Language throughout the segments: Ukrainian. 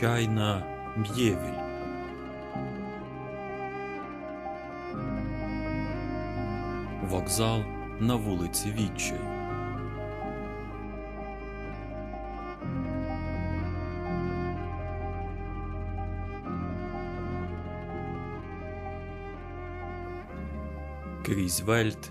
Чайна М'євіль. Вокзал на вулиці Відчай. Крізь вельт,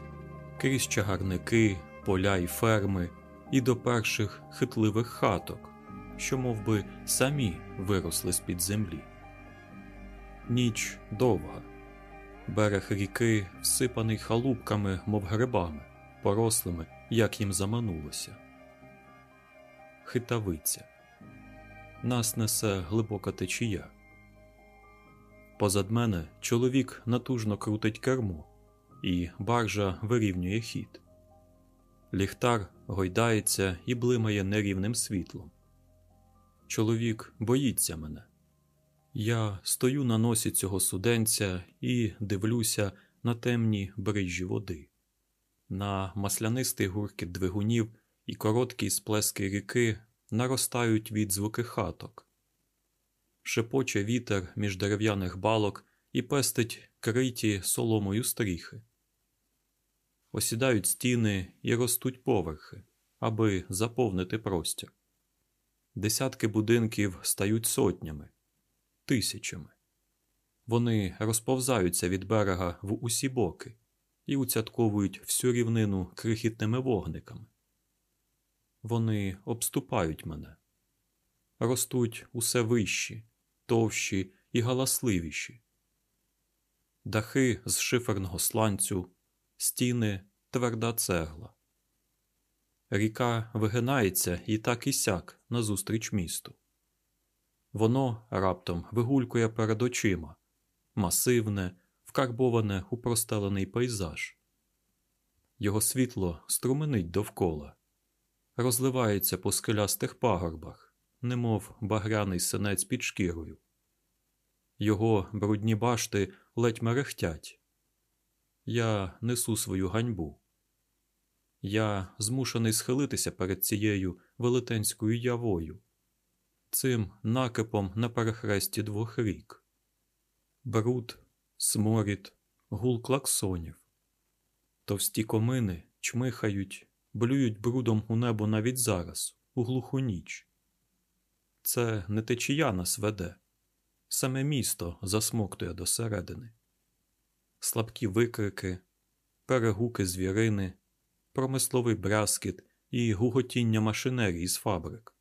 крізь чагарники, поля і ферми, і до перших хитливих хаток, що мов би, самі виросли з-під землі. Ніч довга, берег ріки всипаний халупками, мов грибами, порослими, як їм заманулося. Хитавиця. Нас несе глибока течія. Позад мене чоловік натужно крутить кермо, і баржа вирівнює хід. Ліхтар гойдається і блимає нерівним світлом. Чоловік боїться мене. Я стою на носі цього суденця і дивлюся на темні брижі води, на маслянистий гуркіт двигунів і короткі сплески ріки наростають від звуки хаток. Шепоче вітер між дерев'яних балок і пестить криті соломою стріхи. Осідають стіни і ростуть поверхи, аби заповнити простір. Десятки будинків стають сотнями, тисячами. Вони розповзаються від берега в усі боки і уцятковують всю рівнину крихітними вогниками. Вони обступають мене, ростуть усе вищі, товщі і галасливіші. Дахи з шиферного сланцю, стіни тверда цегла. Ріка вигинається і так і сяк назустріч місту. Воно раптом вигулькує перед очима, масивне, вкарбоване у простелений пейзаж. Його світло струменить довкола, розливається по скелястих пагорбах, немов багряний синець під шкірою. Його брудні башти ледь мерехтять. Я несу свою ганьбу. Я змушений схилитися перед цією велетенською явою, цим накипом на перехресті двох рік. Бруд, сморід, гул клаксонів. Товсті комини чмихають, блюють брудом у небо навіть зараз, у глуху ніч. Це не течія нас веде, саме місто засмоктує досередини. Слабкі викрики, перегуки звірини промисловий брязкіт і гуготіння машинерії з фабрик.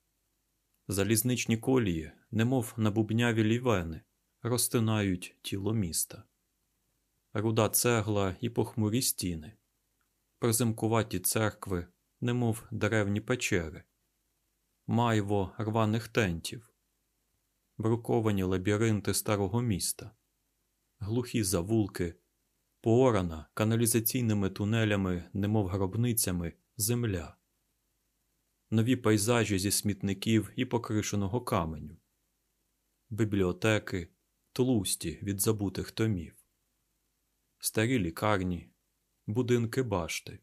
Залізничні колії, немов набубняві лівени, розтинають тіло міста, руда цегла і похмурі стіни, приземкуваті церкви, немов деревні печери, майво рваних тентів, бруковані лабіринти старого міста, глухі завулки поорана каналізаційними тунелями, немов гробницями, земля, нові пейзажі зі смітників і покришеного каменю, бібліотеки, тлусті від забутих томів, старі лікарні, будинки башти,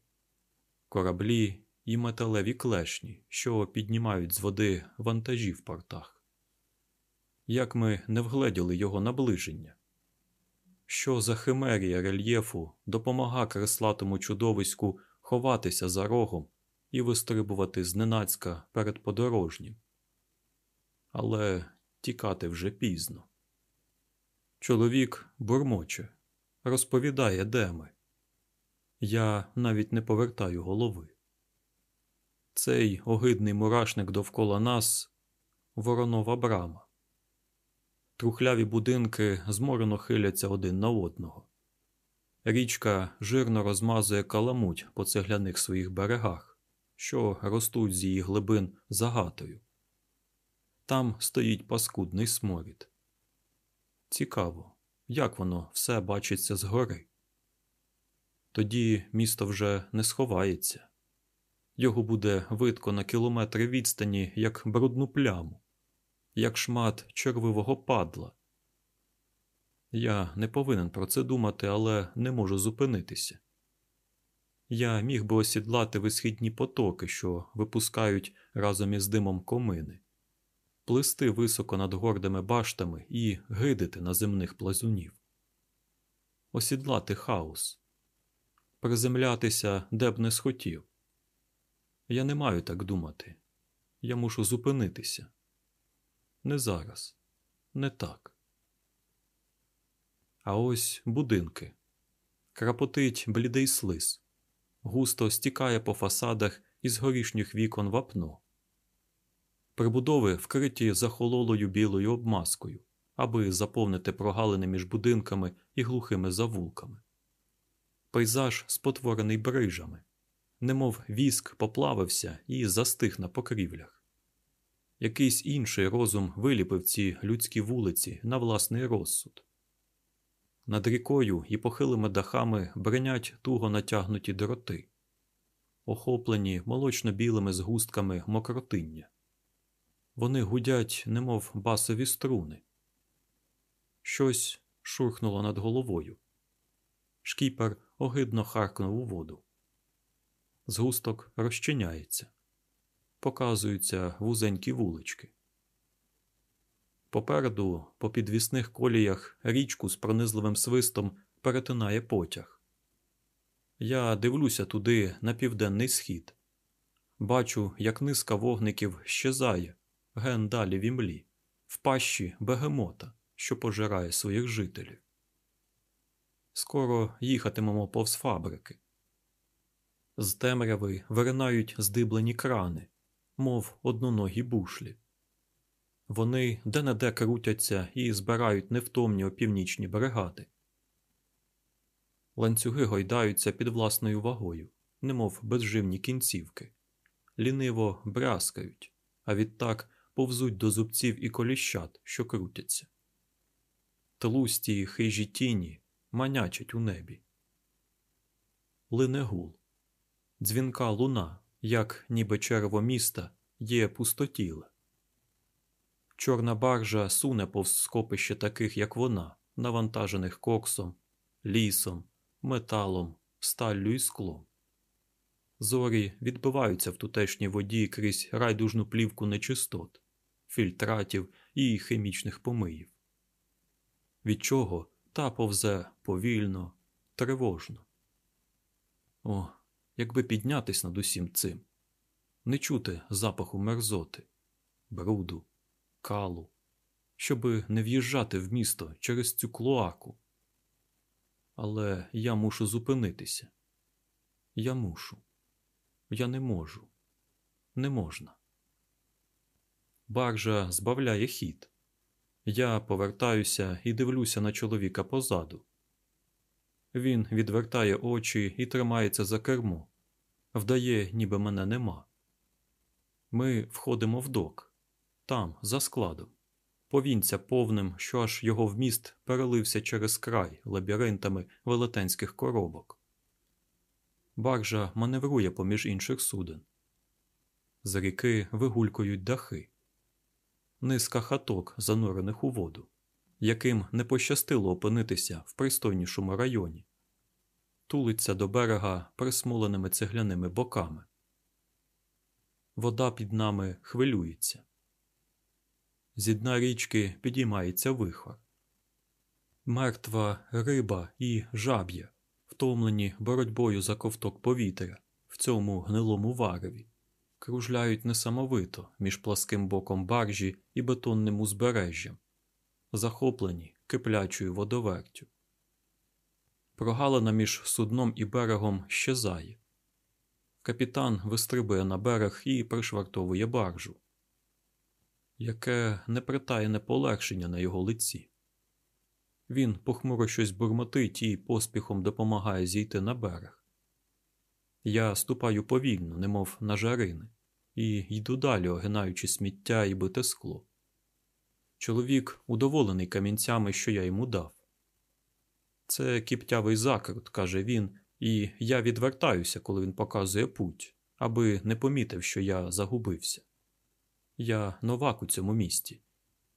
кораблі і металеві клешні, що піднімають з води вантажі в портах. Як ми не вгледіли його наближення що за химерія рельєфу допомога креслатому чудовиську ховатися за рогом і вистрибувати зненацька перед подорожнім. Але тікати вже пізно. Чоловік бурмоче, розповідає, де ми. Я навіть не повертаю голови. Цей огидний мурашник довкола нас воронова брама. Трухляві будинки зморено хиляться один на одного. Річка жирно розмазує каламуть по цегляних своїх берегах, що ростуть з її глибин загатою. Там стоїть паскудний сморід. Цікаво, як воно все бачиться згори. Тоді місто вже не сховається, його буде видко на кілометри відстані, як брудну пляму як шмат червивого падла. Я не повинен про це думати, але не можу зупинитися. Я міг би осідлати висхідні потоки, що випускають разом із димом комини. плисти високо над гордими баштами і гидити на земних плазунів, осідлати хаос, приземлятися, де б не схотів. Я не маю так думати. Я мушу зупинитися. Не зараз, не так. А ось будинки. Крапотить блідий слиз, густо стікає по фасадах із горішніх вікон вапно. Прибудови вкриті захололою білою обмазкою, аби заповнити прогалини між будинками і глухими завулками. Пейзаж спотворений брижами, немов віск поплавився і застиг на покрівлях. Якийсь інший розум виліпив ці людські вулиці на власний розсуд. Над рікою і похилими дахами бренять туго натягнуті дроти, охоплені молочно-білими згустками мокротиння. Вони гудять, немов басові струни. Щось шурхнуло над головою. Шкіпер огидно харкнув у воду. Згусток розчиняється, показуються вузенькі вулички. Попереду, по підвісних коліях, річку з пронизливим свистом перетинає потяг. Я дивлюся туди на південний схід. Бачу, як низка вогників щезає ген далі в імлі, в пащі бегемота, що пожирає своїх жителів. Скоро їхатимемо повз фабрики. З темряви виринають здиблені крани, мов одноногі бушлі. Вони де-не-де крутяться і збирають невтомні опівнічні бригади. Ланцюги гойдаються під власною вагою, немов безживні кінцівки, ліниво брязкають, а відтак повзуть до зубців і коліщат, що крутяться. Тлусті хижі тіні манячать у небі. Лине гул, дзвінка луна, як ніби черво міста, є пустотіле. Чорна баржа суне повз скопище таких, як вона, навантажених коксом, лісом, металом, сталлю і склом. Зорі відбиваються в тутешній воді крізь райдужну плівку нечистот, фільтратів і хімічних помиїв. Від чого та повзе повільно, тривожно. О, якби піднятись над усім цим, не чути запаху мерзоти, бруду калу, щоби не в'їжджати в місто через цю клоаку. Але я мушу зупинитися. Я мушу. Я не можу. Не можна. Баржа збавляє хід. Я повертаюся і дивлюся на чоловіка позаду. Він відвертає очі і тримається за кермо, вдає, ніби мене нема. Ми входимо в док там, за складом, повінця повним, що аж його вміст перелився через край лабіринтами велетенських коробок. Баржа маневрує поміж інших суден. З ріки вигулькують дахи, низка хаток, занурених у воду, яким не пощастило опинитися в пристойнішому районі, тулиться до берега присмоленими цегляними боками. Вода під нами хвилюється. Зі дна річки підіймається вихор. Мертва риба і жаб'я, втомлені боротьбою за ковток повітря в цьому гнилому вареві, кружляють несамовито між пласким боком баржі і бетонним узбережжям, захоплені киплячою водовертю. Прогалина між судном і берегом щезає. Капітан вистрибує на берег і пришвартовує баржу яке непритаєне полегшення на його лиці. Він похмуро щось бурмотить і поспіхом допомагає зійти на берег. Я ступаю повільно, немов на жарини, і йду далі, огинаючи сміття і бите скло. Чоловік удоволений камінцями, що я йому дав. Це кіптявий закрут, каже він, і я відвертаюся, коли він показує путь, аби не помітив, що я загубився. Я новак у цьому місті.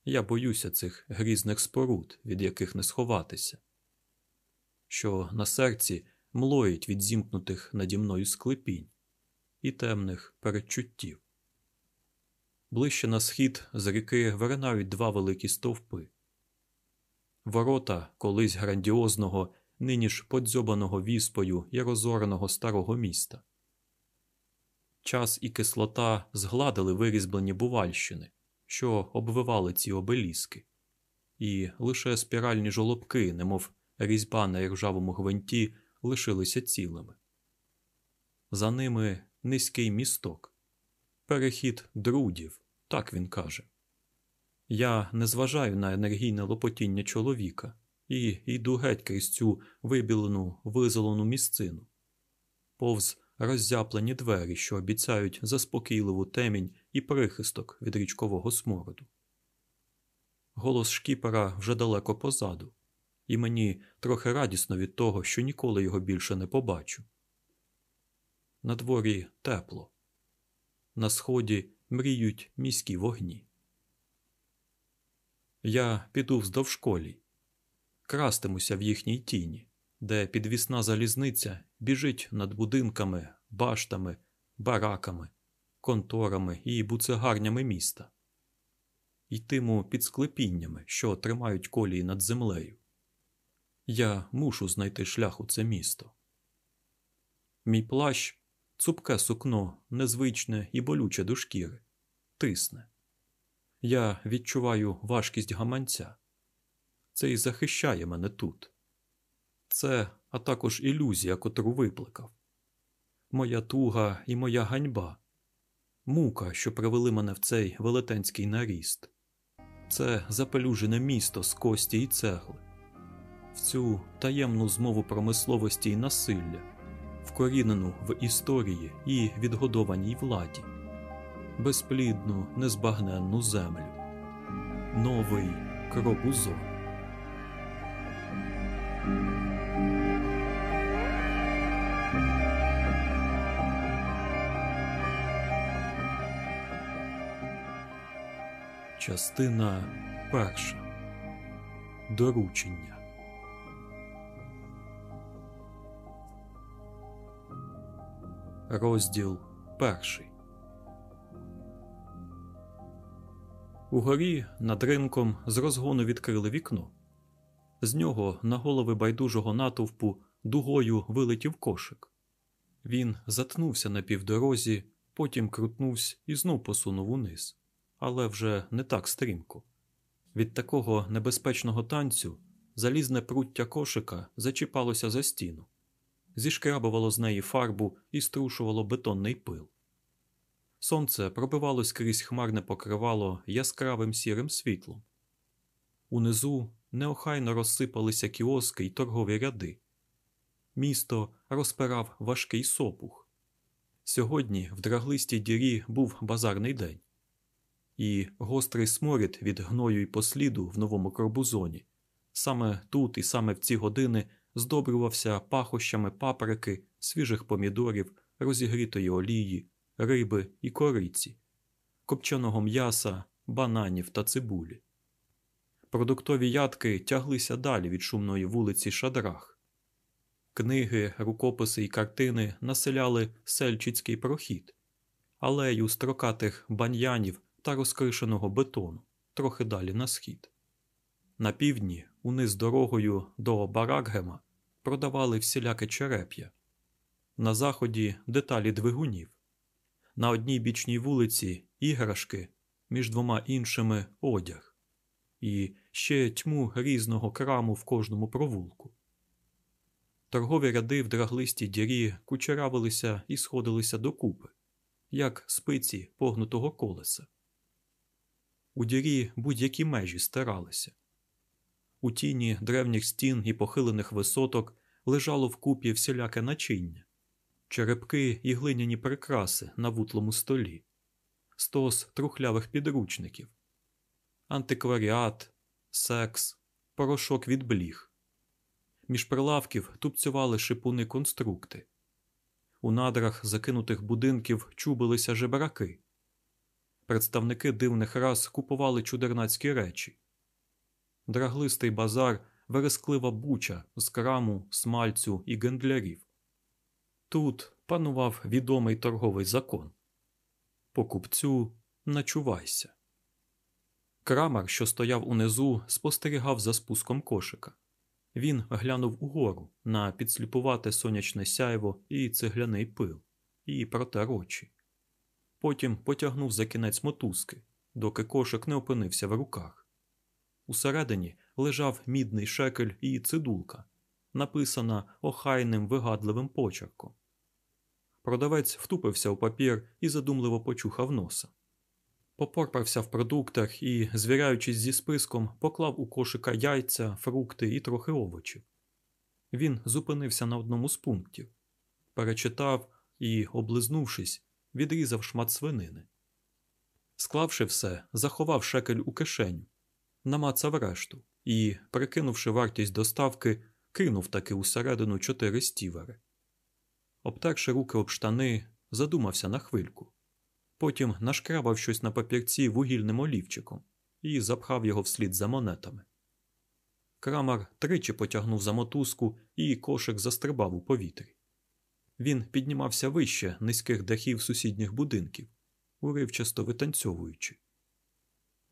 Я боюся цих грізних споруд, від яких не сховатися, що на серці млоїть від зімкнутих наді мною склепінь і темних передчуттів. Ближче на схід з ріки виринають два великі стовпи. Ворота колись грандіозного, нині ж подзьобаного віспою і розореного старого міста. Час і кислота згладили вирізблені бувальщини, що обвивали ці обеліски, і лише спіральні жолобки, немов різьба на ржавому гвинті, лишилися цілими. За ними низький місток, перехід друдів, так він каже. Я не зважаю на енергійне лопотіння чоловіка і йду геть крізь цю вибілену, визолену місцину, повз роззяплені двері, що обіцяють заспокійливу темінь і прихисток від річкового смороду. Голос шкіпера вже далеко позаду, і мені трохи радісно від того, що ніколи його більше не побачу. На дворі тепло, на сході мріють міські вогні. Я піду вздовж колій, крастимуся в їхній тіні, де підвісна залізниця біжить над будинками, баштами, бараками, конторами і буцегарнями міста, йтиму під склепіннями, що тримають колії над землею. Я мушу знайти шлях у це місто. Мій плащ цупке сукно, незвичне і болюче до шкіри, тисне. Я відчуваю важкість гаманця. Це і захищає мене тут. Це, а також ілюзія, котру викликав. Моя туга і моя ганьба, мука, що привели мене в цей велетенський наріст. Це запелюжене місто з кості і цегли, в цю таємну змову промисловості і насилля, вкорінену в історії і відгодованій владі безплідну, незбагненну землю, новий кробузон. Частина перша. Доручення. Розділ перший. Угорі над ринком з розгону відкрили вікно. З нього на голови байдужого натовпу дугою вилетів кошик. Він затнувся на півдорозі, потім крутнувся і знов посунув униз, але вже не так стрімко. Від такого небезпечного танцю залізне пруття кошика зачіпалося за стіну, зішкрабувало з неї фарбу і струшувало бетонний пил. Сонце пробивалось крізь хмарне покривало яскравим сірим світлом. Унизу неохайно розсипалися кіоски й торгові ряди. Місто розпирав важкий сопух. Сьогодні в драглистій дірі був базарний день, і гострий сморід від гною й посліду в новому корбузоні. Саме тут і саме в ці години здобрювався пахощами паприки, свіжих помідорів, розігрітої олії риби і кориці, копченого м'яса, бананів та цибулі. Продуктові ядки тяглися далі від шумної вулиці Шадрах. Книги, рукописи і картини населяли сельчицький прохід, алею строкатих баньянів та розкришеного бетону трохи далі на схід. На півдні, униз дорогою до Баракгема, продавали всіляке череп'я, на заході деталі двигунів. На одній бічній вулиці іграшки, між двома іншими одяг, і ще тьму різного краму в кожному провулку. Торгові ряди в драглистій дірі кучеравилися і сходилися докупи, як спиці погнутого колеса. У дірі будь-які межі стиралися. У тіні древніх стін і похилених висоток лежало вкупі всіляке начиння черепки і глиняні прикраси на вутлому столі, стос трухлявих підручників, антикваріат, секс, порошок від бліг. Між прилавків тупцювали шипуни конструкти. У надрах закинутих будинків чубилися жебраки. Представники дивних рас купували чудернацькі речі. Драглистий базар вересклива буча з краму, смальцю і гендлярів. Тут панував відомий торговий закон покупцю начувайся. Крамар, що стояв унизу, спостерігав за спуском кошика. Він глянув угору на підсліпувате сонячне сяйво і цегляний пил, і протер очі. Потім потягнув за кінець мотузки, доки кошик не опинився в руках. Усередині лежав мідний шекель і цидулка, написана охайним вигадливим почерком. Продавець втупився у папір і задумливо почухав носа. Попорпався в продуктах і, звіряючись зі списком, поклав у кошика яйця, фрукти і трохи овочів. Він зупинився на одному з пунктів, перечитав і, облизнувшись, відрізав шмат свинини. Склавши все, заховав шекель у кишеню, намацав решту і, прикинувши вартість доставки, кинув таки усередину чотири стівери. Обтерши руки об штани, задумався на хвильку. Потім нашкрабав щось на папірці вугільним олівчиком і запхав його вслід за монетами. Крамар тричі потягнув за мотузку, і кошик застрибав у повітрі. Він піднімався вище низьких дахів сусідніх будинків, уривчасто витанцьовуючи.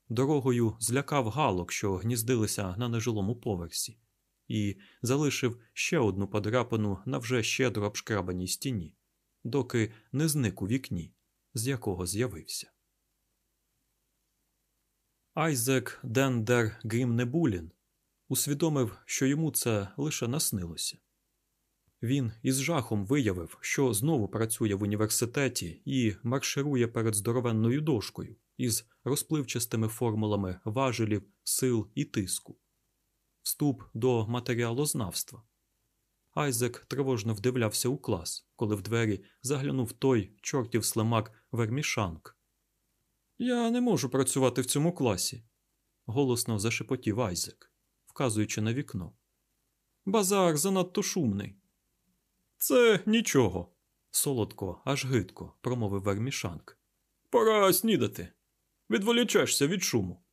Дорогою злякав галок, що гніздилися на нежилому поверсі, і залишив ще одну подрапину на вже щедро обшкрабаній стіні, доки не зник у вікні, з якого з'явився. Айзек Дендер Грімнебулін усвідомив, що йому це лише наснилося. Він із жахом виявив, що знову працює в університеті і марширує перед здоровенною дошкою із розпливчастими формулами важелів, сил і тиску, вступ до матеріалознавства. Айзек тривожно вдивлявся у клас, коли в двері заглянув той чортів слимак Вермішанк. Я не можу працювати в цьому класі, голосно зашепотів Айзек, вказуючи на вікно. Базар занадто шумний. Це нічого, солодко, аж гидко, промовив Вермішанк. Пора снідати. Відволічешся від шуму.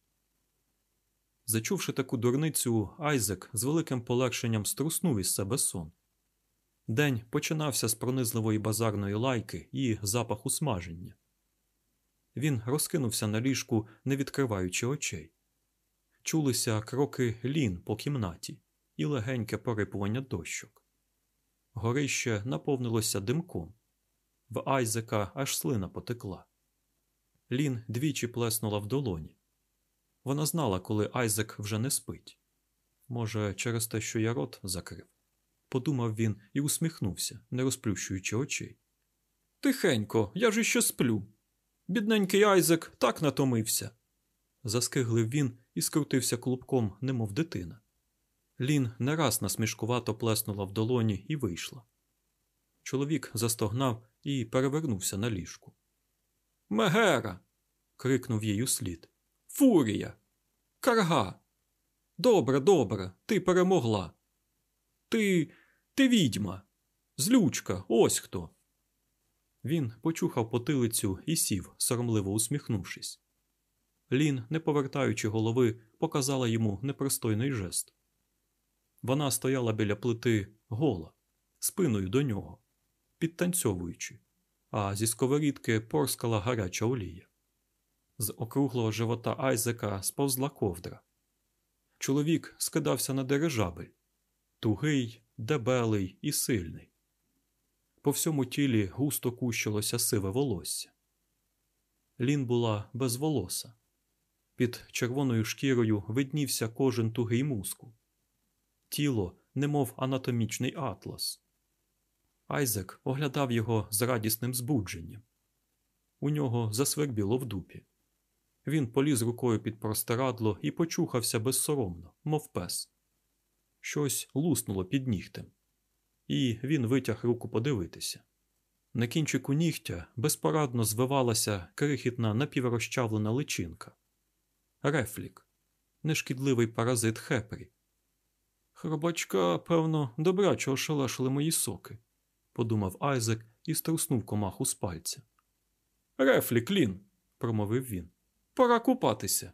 Зачувши таку дурницю, Айзек з великим полегшенням струснув із себе сон. День починався з пронизливої базарної лайки і запаху смаження. Він розкинувся на ліжку, не відкриваючи очей. Чулися кроки лін по кімнаті і легеньке порипування дощок. Горище наповнилося димком. В Айзека аж слина потекла. Лін двічі плеснула в долоні. Вона знала, коли Айзек вже не спить. Може, через те, що я рот закрив. Подумав він і усміхнувся, не розплющуючи очей. Тихенько, я ж іще сплю. Бідненький Айзек так натомився. Заскиглив він і скрутився клубком, немов дитина. Лін не раз насмішкувато плеснула в долоні і вийшла. Чоловік застогнав і перевернувся на ліжку. Мегера. крикнув їй услід. Фурія. Карга. Добре, добре, ти перемогла. Ти ти відьма. Злючка, ось хто. Він почухав потилицю і сів, соромливо усміхнувшись. Лін, не повертаючи голови, показала йому непристойний жест. Вона стояла біля плити гола, спиною до нього, підтанцьовуючи, а зі сковорідки порскала гаряча олія. З округлого живота Айзека сповзла ковдра. Чоловік скидався на дирижабель тугий, дебелий і сильний. По всьому тілі густо кущилося сиве волосся. Лін була без волоса. Під червоною шкірою виднівся кожен тугий мускул. Тіло, немов анатомічний атлас. Айзек оглядав його з радісним збудженням. У нього засвербіло в дупі. Він поліз рукою під простирадло і почухався безсоромно, мов пес. Щось луснуло під нігтем, і він витяг руку подивитися. На кінчику нігтя безпорадно звивалася крихітна напіврозчавлена личинка. Рефлік, нешкідливий паразит хепрі. Хробачка, певно, добряче ошелешили мої соки, подумав Айзек і струснув комаху з пальця. Рефлік, Лін, промовив він. Пора купатися.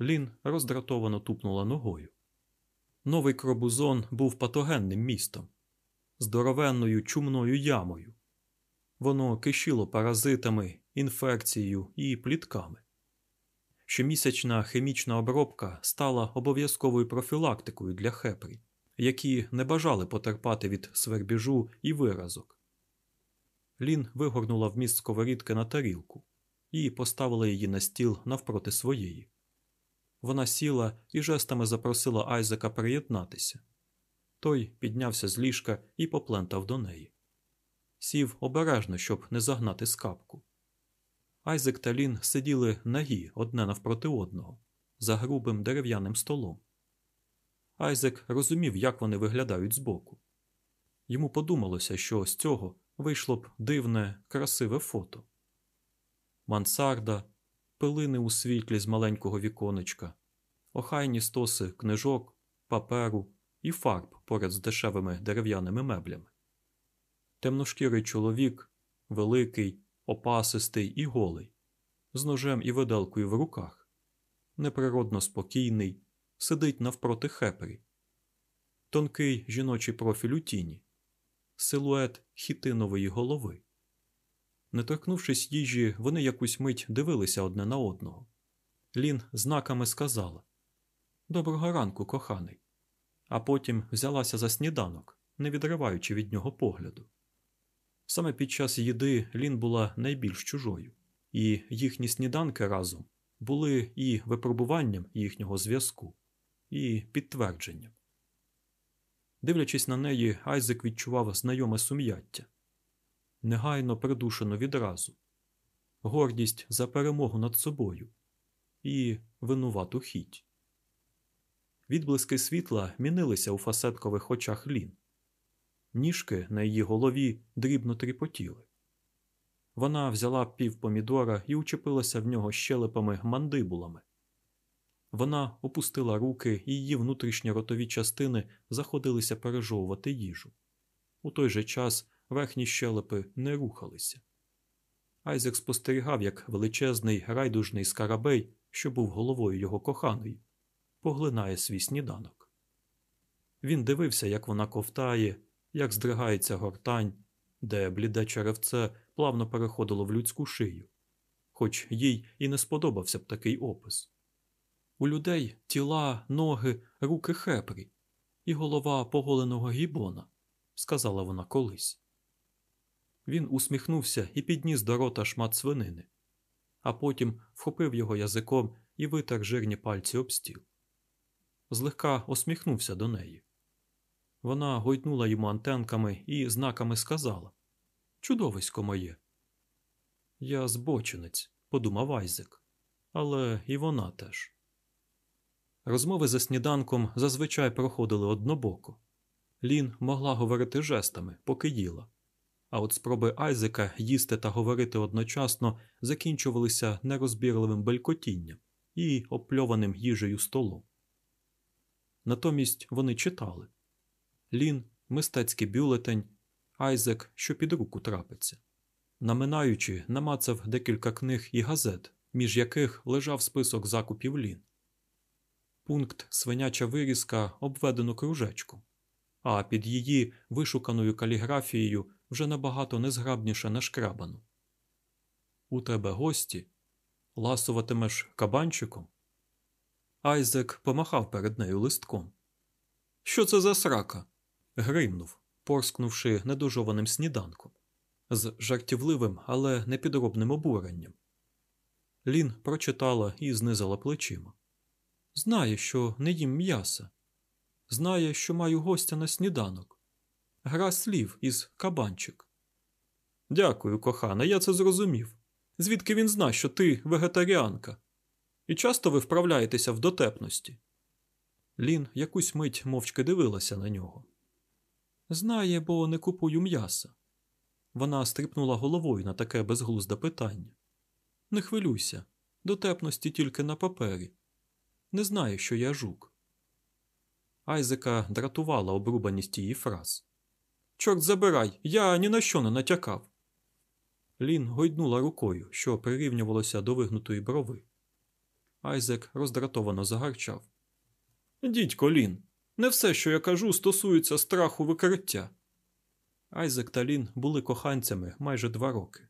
Лін роздратовано тупнула ногою. Новий Кробузон був патогенним містом, здоровенною чумною ямою. Воно кишіло паразитами, інфекцією і плітками. Щомісячна хімічна обробка стала обов'язковою профілактикою для хепрі, які не бажали потерпати від свербіжу і виразок. Лін вигорнула вміст сковорідки на тарілку і поставила її на стіл навпроти своєї. Вона сіла і жестами запросила Айзека приєднатися. Той піднявся з ліжка і поплентав до неї. Сів обережно, щоб не загнати скапку. Айзек та Лін сиділи нагі одне навпроти одного, за грубим дерев'яним столом. Айзек розумів, як вони виглядають збоку. Йому подумалося, що з цього вийшло б дивне, красиве фото. Мансарда, пилини у світлі з маленького віконечка, охайні стоси книжок, паперу і фарб поряд з дешевими дерев'яними меблями. Темношкірий чоловік, великий, опасистий і голий, з ножем і виделкою в руках, неприродно спокійний, сидить навпроти хепері, тонкий жіночий профіль у тіні, силует хітинової голови. Не торкнувшись їжі, вони якусь мить дивилися одне на одного. Лін знаками сказала Доброго ранку, коханий, а потім взялася за сніданок, не відриваючи від нього погляду. Саме під час їди Лін була найбільш чужою, і їхні сніданки разом були і випробуванням їхнього зв'язку, і підтвердженням. Дивлячись на неї, Айзек відчував знайоме сум'яття негайно придушено відразу, гордість за перемогу над собою і винувату хіть. Відблиски світла мінилися у фасеткових очах Лін. Ніжки на її голові дрібно тріпотіли. Вона взяла пів помідора і учепилася в нього щелепами мандибулами. Вона опустила руки, і її внутрішні ротові частини заходилися пережовувати їжу. У той же час верхні щелепи не рухалися. Айзек спостерігав, як величезний райдужний скарабей, що був головою його коханої, поглинає свій сніданок. Він дивився, як вона ковтає, як здригається гортань, де бліде черевце плавно переходило в людську шию, хоч їй і не сподобався б такий опис. У людей тіла, ноги, руки хепрі і голова поголеного гібона, сказала вона колись. Він усміхнувся і підніс до рота шмат свинини, а потім вхопив його язиком і витер жирні пальці об стіл. Злегка усміхнувся до неї. Вона гойднула йому антенками і знаками сказала Чудовисько моє. Я збочинець, подумав Айзек, але і вона теж. Розмови за сніданком зазвичай проходили однобоко. Лін могла говорити жестами, поки їла а от спроби Айзека їсти та говорити одночасно закінчувалися нерозбірливим белькотінням і опльованим їжею столом. Натомість вони читали Лін, мистецький бюлетень, Айзек, що під руку трапиться. Наминаючи, намацав декілька книг і газет, між яких лежав список закупів Лін. Пункт свиняча вирізка обведено кружечком, а під її вишуканою каліграфією вже набагато незграбніше нашкрабану. У тебе гості ласуватимеш кабанчиком. Айзек помахав перед нею листком. Що це за срака? гримнув, порскнувши недожованим сніданком, з жартівливим, але непідробним обуренням. Лін прочитала і знизила плечима. Знає, що не їм м'яса. Знає, що маю гостя на сніданок. Гра слів із кабанчик. Дякую, кохана, я це зрозумів. Звідки він зна, що ти вегетаріанка? І часто ви вправляєтеся в дотепності? Лін якусь мить мовчки дивилася на нього. Знає, бо не купую м'яса. Вона стрипнула головою на таке безглузде питання. Не хвилюйся, дотепності тільки на папері. Не знає, що я жук. Айзека дратувала обрубаність її фраз. Чорт забирай, я ні на що не натякав. Лін гойднула рукою, що прирівнювалося до вигнутої брови. Айзек роздратовано загарчав. Дідько Лін, не все, що я кажу, стосується страху викриття. Айзек та Лін були коханцями майже два роки.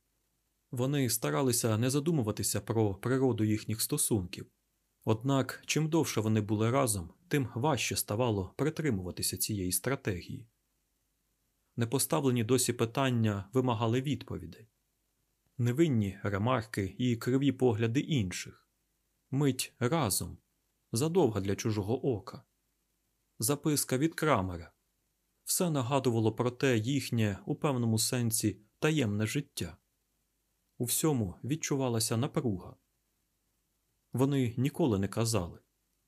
Вони старалися не задумуватися про природу їхніх стосунків. Однак, чим довше вони були разом, тим важче ставало притримуватися цієї стратегії. Непоставлені досі питання вимагали відповідей, невинні ремарки і криві погляди інших, мить разом, задовга для чужого ока, записка від крамера. Все нагадувало про те їхнє у певному сенсі таємне життя. У всьому відчувалася напруга. Вони ніколи не казали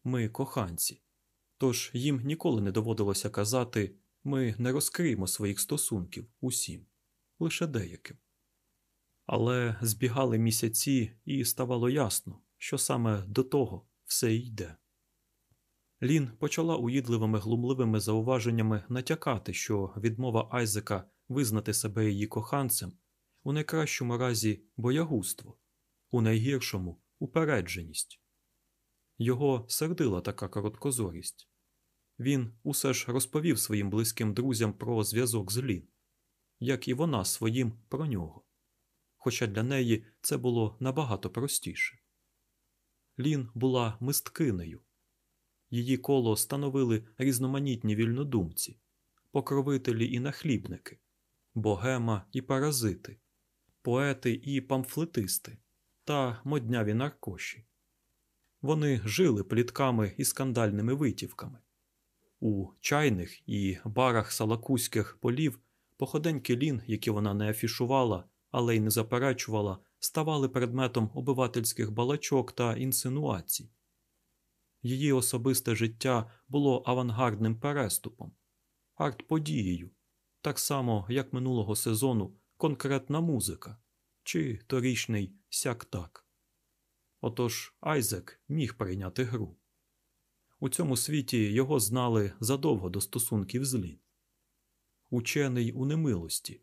ми коханці, тож їм ніколи не доводилося казати ми не розкриємо своїх стосунків усім, лише деяким. Але збігали місяці, і ставало ясно, що саме до того все йде. Лін почала уїдливими глумливими зауваженнями натякати, що відмова Айзека визнати себе її коханцем у найкращому разі боягузтво, у найгіршому упередженість. Його сердила така короткозорість. Він усе ж розповів своїм близьким друзям про зв'язок з Лін, як і вона своїм про нього. Хоча для неї це було набагато простіше. Лін була мисткинею. Її коло становили різноманітні вільнодумці, покровителі і нахлібники, богема і паразити, поети і памфлетисти та модняві наркоші. Вони жили плітками і скандальними витівками. У чайних і барах салакузьких полів походеньки лін, які вона не афішувала, але й не заперечувала, ставали предметом обивательських балачок та інсинуацій. Її особисте життя було авангардним переступом, арт-подією, так само, як минулого сезону конкретна музика чи торічний сяк-так. Отож Айзек міг прийняти гру. У цьому світі його знали задовго до стосунків з Лін. Учений у немилості,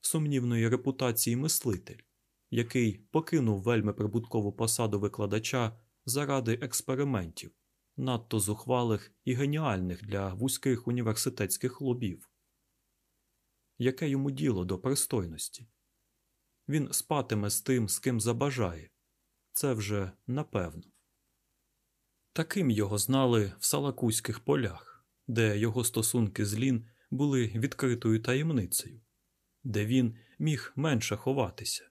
сумнівної репутації мислитель, який покинув вельми прибуткову посаду викладача заради експериментів, надто зухвалих і геніальних для вузьких університетських лобів. Яке йому діло до пристойності? Він спатиме з тим, з ким забажає. Це вже напевно. Таким його знали в Салакузьких полях, де його стосунки з Лін були відкритою таємницею, де він міг менше ховатися,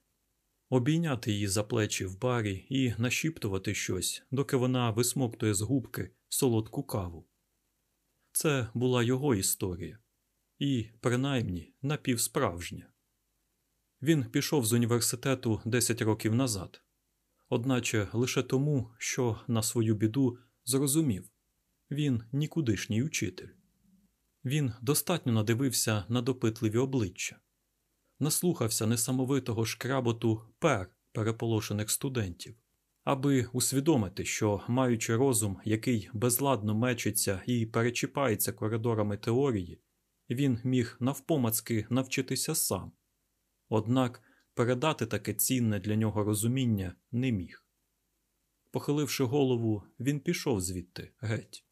обійняти її за плечі в барі і нашіптувати щось, доки вона висмоктує з губки солодку каву. Це була його історія, і, принаймні, напівсправжня. Він пішов з університету 10 років назад одначе лише тому, що на свою біду зрозумів він нікудишній учитель. Він достатньо надивився на допитливі обличчя, наслухався несамовитого шкработу пер переполошених студентів, аби усвідомити, що, маючи розум, який безладно мечиться і перечіпається коридорами теорії, він міг навпомацки навчитися сам. Однак передати таке цінне для нього розуміння не міг. Похиливши голову, він пішов звідти геть.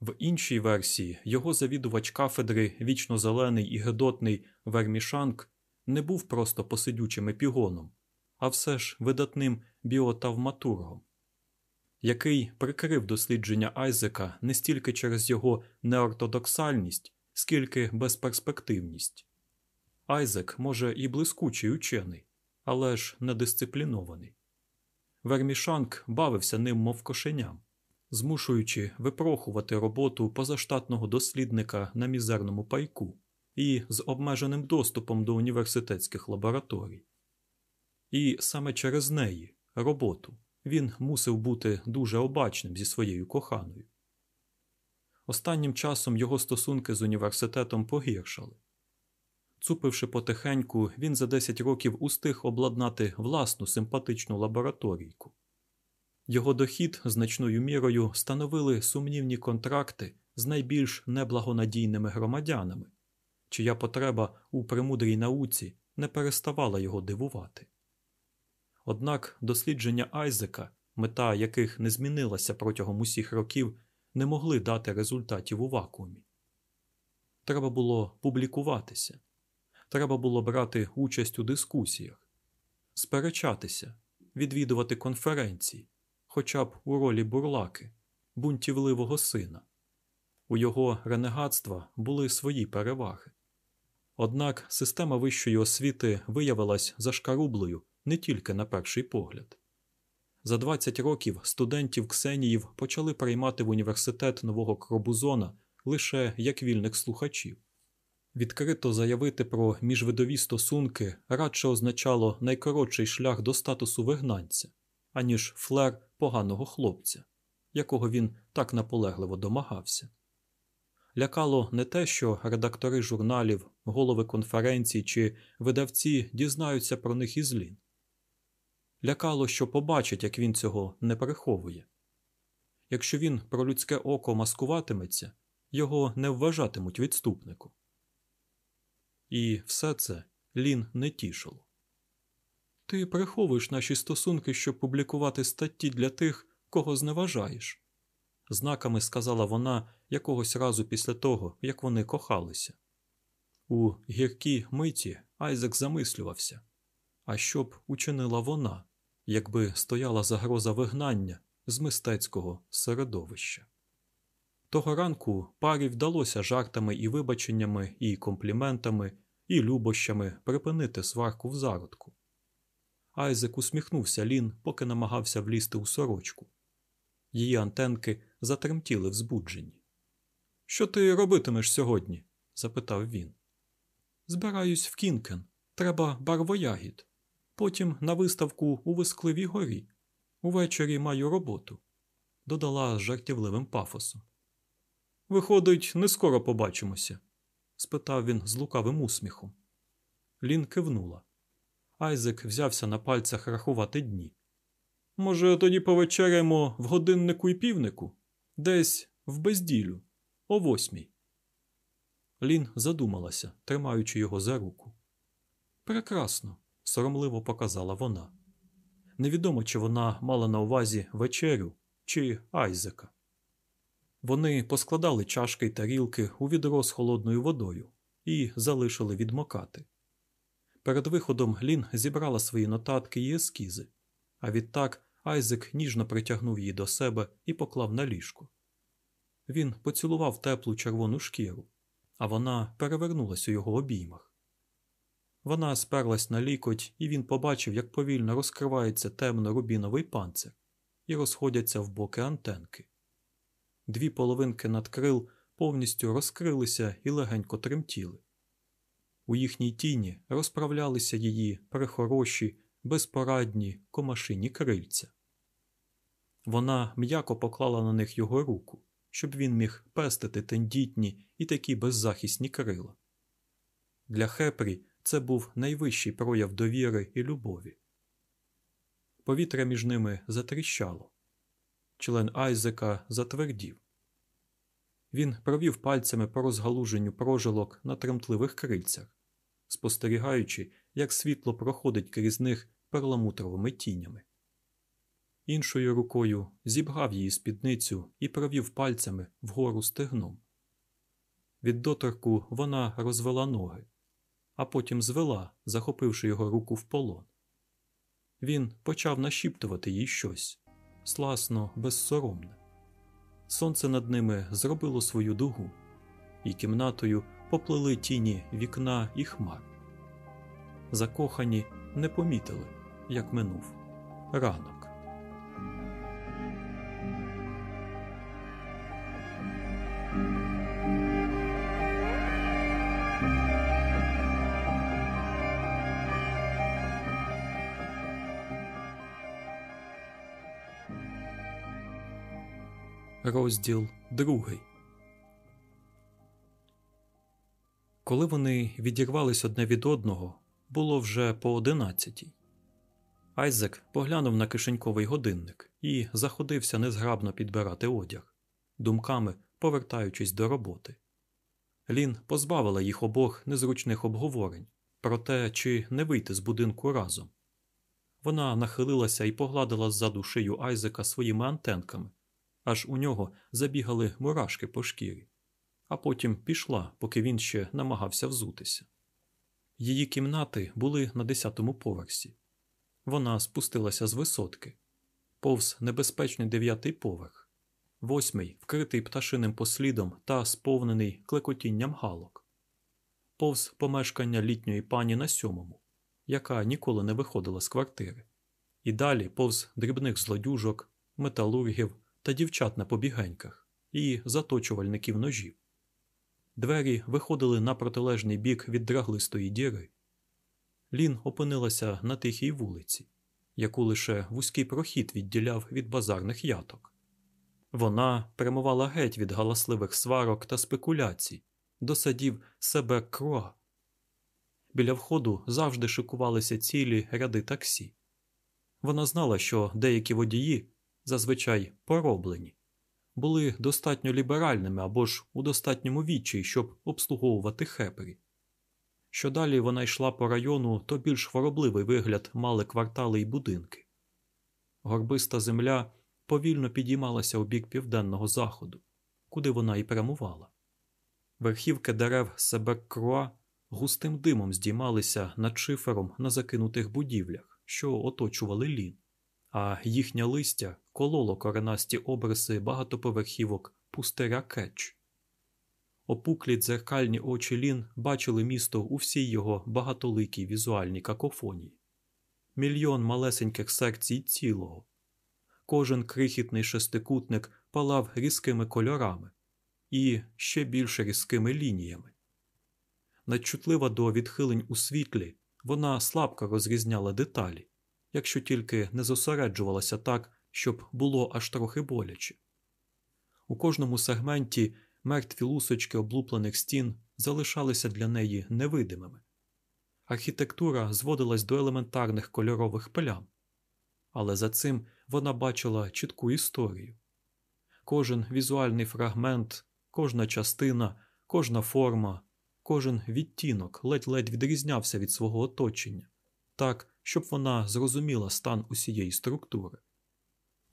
В іншій версії його завідувач кафедри вічно зелений і гедотний Вермішанк не був просто посидючим епігоном, а все ж видатним біотавматургом, який прикрив дослідження Айзека не стільки через його неортодоксальність, скільки безперспективність. Айзек, може, і блискучий учений, але ж недисциплінований. Вермішанк бавився ним, мов кошеням, змушуючи випрохувати роботу позаштатного дослідника на мізерному пайку і з обмеженим доступом до університетських лабораторій. І саме через неї, роботу, він мусив бути дуже обачним зі своєю коханою. Останнім часом його стосунки з університетом погіршали. Цупивши потихеньку, він за 10 років устиг обладнати власну симпатичну лабораторійку. Його дохід значною мірою становили сумнівні контракти з найбільш неблагонадійними громадянами, чия потреба у премудрій науці не переставала його дивувати. Однак дослідження Айзека, мета яких не змінилася протягом усіх років, не могли дати результатів у вакуумі. Треба було публікуватися треба було брати участь у дискусіях, сперечатися, відвідувати конференції, хоча б у ролі бурлаки, бунтівливого сина. У його ренегатства були свої переваги. Однак система вищої освіти виявилась зашкарублою не тільки на перший погляд. За 20 років студентів Ксеніїв почали приймати в університет нового Кробузона лише як вільних слухачів. Відкрито заявити про міжвидові стосунки радше означало найкоротший шлях до статусу вигнанця, аніж флер поганого хлопця, якого він так наполегливо домагався. Лякало не те, що редактори журналів, голови конференцій чи видавці дізнаються про них із лін. Лякало, що побачать, як він цього не приховує. Якщо він про людське око маскуватиметься, його не вважатимуть відступником. І все це Лін не тішило. Ти приховуєш наші стосунки, щоб публікувати статті для тих, кого зневажаєш, знаками сказала вона якогось разу після того, як вони кохалися. У гіркій миті Айзек замислювався а що б учинила вона, якби стояла загроза вигнання з мистецького середовища. Того ранку парі вдалося жартами і вибаченнями, і компліментами, і любощами припинити сварку в зародку. Айзек усміхнувся Лін, поки намагався влізти у сорочку. Її антенки затремтіли в збудженні. Що ти робитимеш сьогодні? запитав він. Збираюсь в Кінкен. Треба барвоягід. Потім на виставку у Вискливій горі. Увечері маю роботу, додала з жартівливим пафосом. Виходить, не скоро побачимося? Спитав він з лукавим усміхом. Лін кивнула. Айзек взявся на пальцях рахувати дні. Може, тоді повечеряємо в годиннику і півнику? Десь в безділю, о восьмій. Лін задумалася, тримаючи його за руку. Прекрасно, соромливо показала вона. Невідомо, чи вона мала на увазі вечерю чи Айзека. Вони поскладали чашки й тарілки у відро з холодною водою і залишили відмокати. Перед виходом Лін зібрала свої нотатки і ескізи, а відтак Айзек ніжно притягнув її до себе і поклав на ліжко. Він поцілував теплу червону шкіру, а вона перевернулась у його обіймах. Вона сперлась на лікоть, і він побачив, як повільно розкривається темно-рубіновий панцир і розходяться в боки антенки. Дві половинки надкрил повністю розкрилися і легенько тремтіли. У їхній тіні розправлялися її прехороші, безпорадні комашині крильця. Вона м'яко поклала на них його руку, щоб він міг пестити тендітні і такі беззахисні крила. Для Хепрі це був найвищий прояв довіри і любові. Повітря між ними затріщало. Член Айзека затвердів. Він провів пальцями по розгалуженню прожилок на тремтливих крильцях, спостерігаючи, як світло проходить крізь них перламутровими тінями. Іншою рукою зібгав її спідницю і провів пальцями вгору стегном. Від доторку вона розвела ноги, а потім звела, захопивши його руку в полон. Він почав нашіптувати їй щось сласно, безсоромне. Сонце над ними зробило свою дугу, і кімнатою поплили тіні вікна і хмар. Закохані не помітили, як минув ранок. Розділ другий. Коли вони відірвались одне від одного, було вже по одинадцятій. Айзек поглянув на кишеньковий годинник і заходився незграбно підбирати одяг, думками повертаючись до роботи. Лін позбавила їх обох незручних обговорень про те, чи не вийти з будинку разом. Вона нахилилася і погладила ззаду шию Айзека своїми антенками аж у нього забігали мурашки по шкірі, а потім пішла, поки він ще намагався взутися. Її кімнати були на десятому поверсі. Вона спустилася з висотки, повз небезпечний дев'ятий поверх, восьмий, вкритий пташиним послідом та сповнений клекотінням галок, повз помешкання літньої пані на сьомому, яка ніколи не виходила з квартири, і далі повз дрібних злодюжок, металургів та дівчат на побігеньках і заточувальників ножів. Двері виходили на протилежний бік від драглистої діри. Лін опинилася на тихій вулиці, яку лише вузький прохід відділяв від базарних яток. Вона прямувала геть від галасливих сварок та спекуляцій до садів себе кроа. Біля входу завжди шикувалися цілі ряди таксі. Вона знала, що деякі водії, зазвичай пороблені, були достатньо ліберальними або ж у достатньому відчаї, щоб обслуговувати хепері. Що далі вона йшла по району, то більш хворобливий вигляд мали квартали й будинки. Горбиста земля повільно підіймалася у бік південного заходу, куди вона і прямувала. Верхівки дерев себе круа густим димом здіймалися над шифером на закинутих будівлях, що оточували лін, а їхнє листя кололо коренасті обриси багатоповерхівок пустиря Кетч. Опуклі дзеркальні очі Лін бачили місто у всій його багатоликій візуальній какофонії, мільйон малесеньких секцій цілого. Кожен крихітний шестикутник палав різкими кольорами і ще більш різкими лініями. Надчутлива до відхилень у світлі, вона слабко розрізняла деталі, якщо тільки не зосереджувалася так, щоб було аж трохи боляче. У кожному сегменті мертві лусочки облуплених стін залишалися для неї невидимими. Архітектура зводилась до елементарних кольорових плям, але за цим вона бачила чітку історію. Кожен візуальний фрагмент, кожна частина, кожна форма, кожен відтінок ледь-ледь відрізнявся від свого оточення, так, щоб вона зрозуміла стан усієї структури.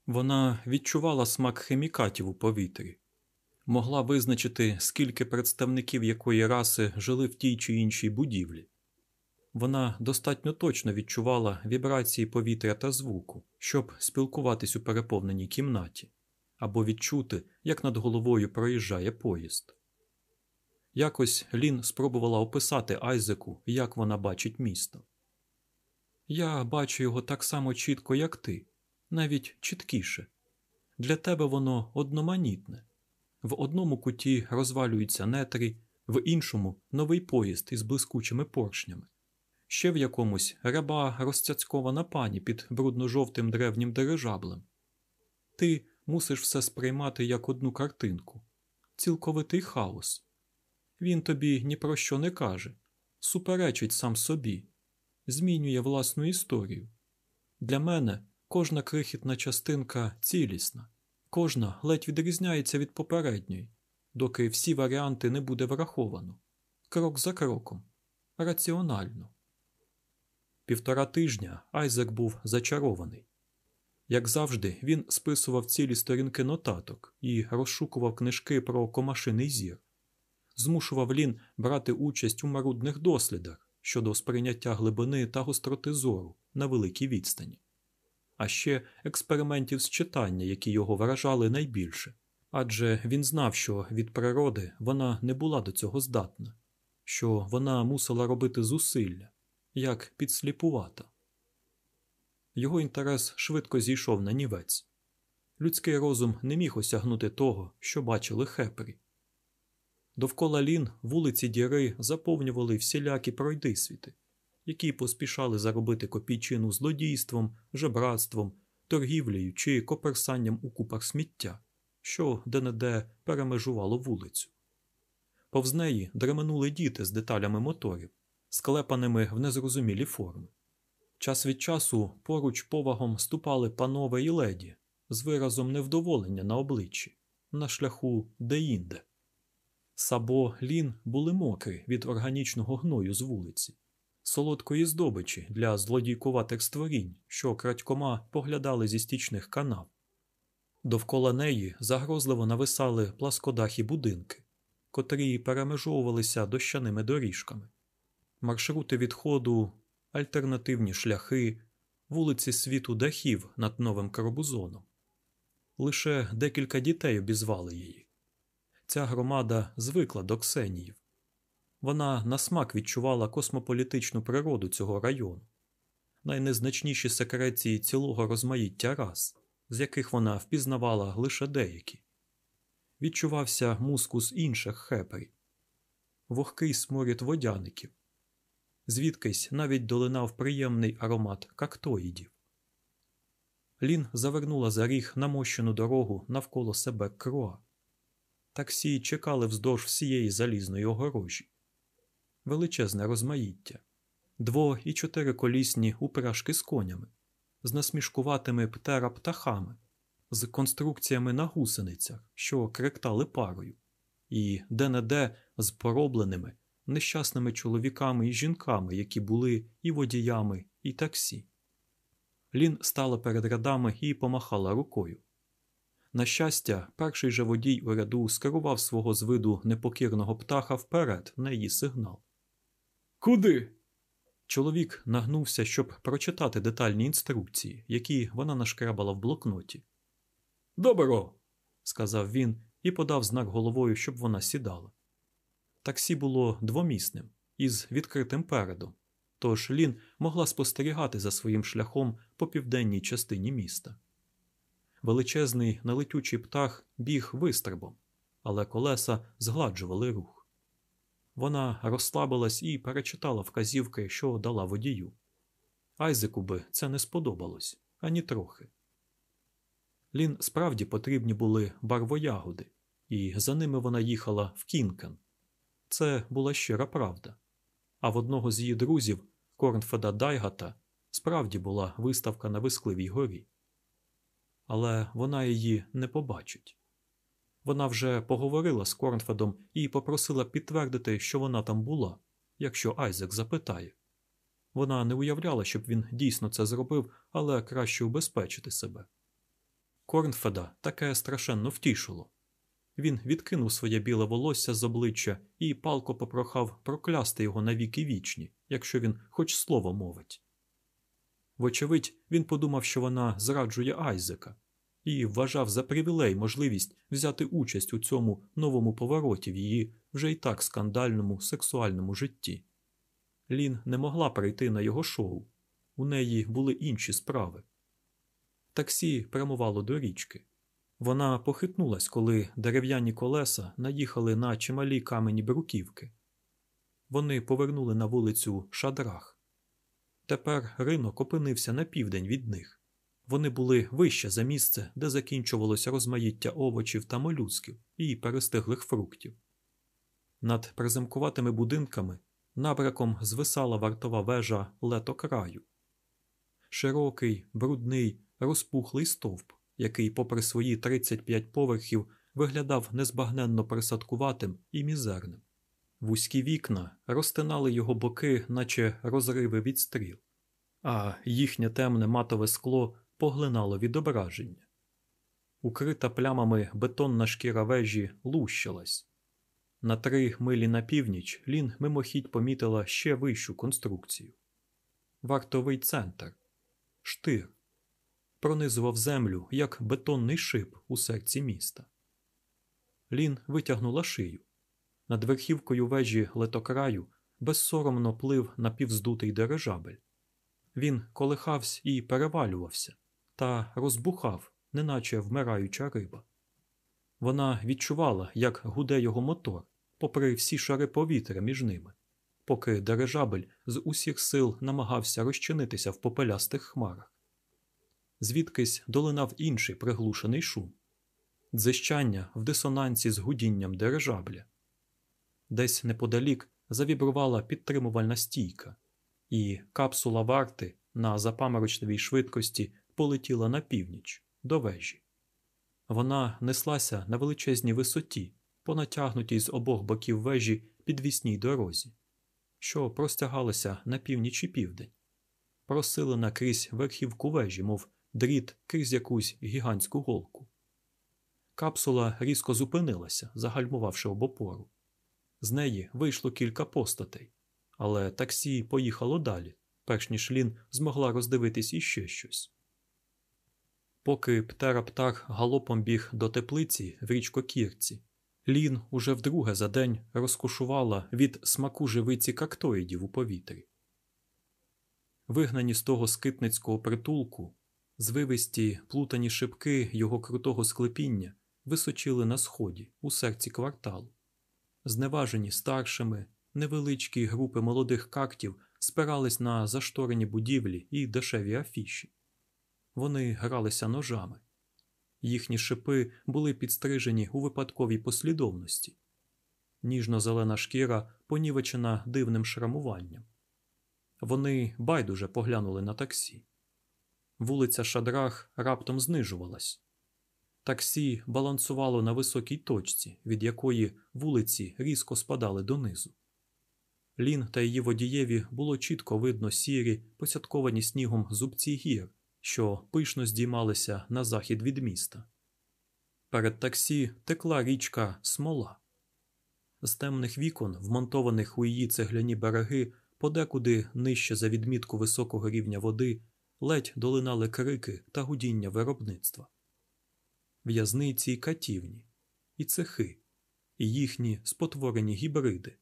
Вона відчувала смак хімікатів у повітрі, могла визначити, скільки представників якої раси жили в тій чи іншій будівлі. Вона достатньо точно відчувала вібрації повітря та звуку, щоб спілкуватись у переповненій кімнаті або відчути, як над головою проїжджає поїзд. Якось Лін спробувала описати Айзеку, як вона бачить місто. Я бачу його так само чітко, як ти, навіть чіткіше. Для тебе воно одноманітне. В одному куті розвалюються нетрі, в іншому новий поїзд із блискучими поршнями. Ще в якомусь раба розцяцькована пані під брудно-жовтим древнім дирижаблем. Ти мусиш все сприймати як одну картинку, цілковитий хаос. Він тобі ні про що не каже, суперечить сам собі, змінює власну історію. Для мене кожна крихітна частинка цілісна, кожна ледь відрізняється від попередньої, доки всі варіанти не буде враховано, крок за кроком, раціонально. Півтора тижня Айзек був зачарований. Як завжди, він списував цілі сторінки нотаток і розшукував книжки про комашиний зір, змушував Лін брати участь у марудних дослідах щодо сприйняття глибини та гостроти зору на великій відстані, а ще експериментів з читання, які його вражали найбільше, адже він знав, що від природи вона не була до цього здатна, що вона мусила робити зусилля, як підсліпувата. Його інтерес швидко зійшов на нівець. Людський розум не міг осягнути того, що бачили хепрі. Довкола лін вулиці Діри заповнювали всілякі пройдисвіти, які поспішали заробити копійчину злодійством, жебратством, торгівлею чи коперсанням у купах сміття, що де-не-де перемежувало вулицю. Повз неї дременули діти з деталями моторів, склепаними в незрозумілі форми. Час від часу поруч повагом ступали панове і леді з виразом невдоволення на обличчі, на шляху деінде. Сабо лін були мокрі від органічного гною з вулиці, солодкої здобичі для злодійкуватих створінь, що крадькома поглядали зі стічних канав. Довкола неї загрозливо нависали пласкодахі будинки, котрі перемежовувалися дощаними доріжками. маршрути відходу, альтернативні шляхи, вулиці світу дахів над новим карбузоном. Лише декілька дітей обізвали її. Ця громада звикла до ксеніїв. Вона на смак відчувала космополітичну природу цього району, найнезначніші секреції цілого розмаїття рас, з яких вона впізнавала лише деякі. Відчувався мускус інших хепрів, вогкий сморід водяників, звідкись навіть долинав приємний аромат кактоїдів. Лін завернула за ріг намощену дорогу навколо себе кроа. Таксі чекали вздовж всієї залізної огорожі. Величезне розмаїття, дво- і чотириколісні упряжки з конями, з насмішкуватими птера птахами, з конструкціями на гусеницях, що кректали парою, і де-не-де з поробленими, нещасними чоловіками і жінками, які були і водіями, і таксі. Лін стала перед рядами і помахала рукою. На щастя, перший же водій у ряду скерував свого з виду непокірного птаха вперед на її сигнал. Куди? Чоловік нагнувся, щоб прочитати детальні інструкції, які вона нашкрабала в блокноті. Добро, сказав він і подав знак головою, щоб вона сідала. Таксі було двомісним, із відкритим передом, тож Лін могла спостерігати за своїм шляхом по південній частині міста. Величезний налетючий птах біг вистрибом, але колеса згладжували рух. Вона розслабилась і перечитала вказівки, що дала водію. Айзеку би це не сподобалось ані трохи. Лін справді потрібні були барвоягоди, і за ними вона їхала в Кінкен. Це була щира правда. А в одного з її друзів, Корнфеда Дайгата, справді була виставка на Вискливій горі. Але вона її не побачить. Вона вже поговорила з Корнфедом і попросила підтвердити, що вона там була, якщо Айзек запитає. Вона не уявляла, щоб він дійсно це зробив, але краще убезпечити себе. Корнфеда таке страшенно втішило. Він відкинув своє біле волосся з обличчя і палко попрохав проклясти його на віки вічні, якщо він хоч слово мовить. Вочевидь, він подумав, що вона зраджує Айзека, і вважав за привілей можливість взяти участь у цьому новому повороті в її вже й так скандальному сексуальному житті. Лін не могла прийти на його шоу, у неї були інші справи. Таксі прямувало до річки. Вона похитнулась, коли дерев'яні колеса наїхали на чималі камені бруківки. Вони повернули на вулицю Шадрах. Тепер ринок опинився на південь від них. Вони були вище за місце, де закінчувалося розмаїття овочів та молюсків і перестиглих фруктів. Над приземкуватими будинками набраком звисала вартова вежа летокраю. Широкий, брудний, розпухлий стовп, який, попри свої 35 поверхів, виглядав незбагненно присадкуватим і мізерним. Вузькі вікна розтинали його боки, наче розриви від стріл, а їхнє темне матове скло поглинало відображення. Укрита плямами бетонна шкіра вежі лущилась. На три милі на північ Лін мимохідь помітила ще вищу конструкцію. Вартовий центр, штир, пронизував землю, як бетонний шип у серці міста. Лін витягнула шию. Над верхівкою вежі летокраю безсоромно плив напівздутий дирижабель. Він колихався і перевалювався, та розбухав, неначе вмираюча риба. Вона відчувала, як гуде його мотор, попри всі шари повітря між ними, поки дирижабель з усіх сил намагався розчинитися в попелястих хмарах. Звідкись долинав інший приглушений шум дзищання в дисонансі з гудінням дирижабля. Десь неподалік завібрувала підтримувальна стійка, і капсула варти на запаморочливій швидкості полетіла на північ до вежі. Вона неслася на величезній висоті, по натягнутій з обох боків вежі підвісній дорозі, що простягалася на північ і південь, просилена крізь верхівку вежі, мов дріт крізь якусь гігантську голку. Капсула різко зупинилася, загальмувавши об опору. З неї вийшло кілька постатей, але таксі поїхало далі, перш ніж Лін змогла роздивитись іще щось. Поки птера птах галопом біг до теплиці в річкокірці, Лін уже вдруге за день розкушувала від смаку живиці кактоїдів у повітрі. Вигнані з того скитницького притулку, звивисті плутані шибки його крутого склепіння височили на сході у серці кварталу. Зневажені старшими, невеличкі групи молодих кактів спирались на зашторені будівлі і дешеві афіші. Вони гралися ножами. Їхні шипи були підстрижені у випадковій послідовності. Ніжно-зелена шкіра понівечена дивним шрамуванням. Вони байдуже поглянули на таксі. Вулиця Шадрах раптом знижувалась. Таксі балансувало на високій точці, від якої вулиці різко спадали донизу. Лін та її водієві було чітко видно сірі, посятковані снігом зубці гір, що пишно здіймалися на захід від міста. Перед таксі текла річка Смола. З темних вікон, вмонтованих у її цегляні береги, подекуди нижче за відмітку високого рівня води, ледь долинали крики та гудіння виробництва. В'язниці й катівні, і цехи, і їхні спотворені гібриди,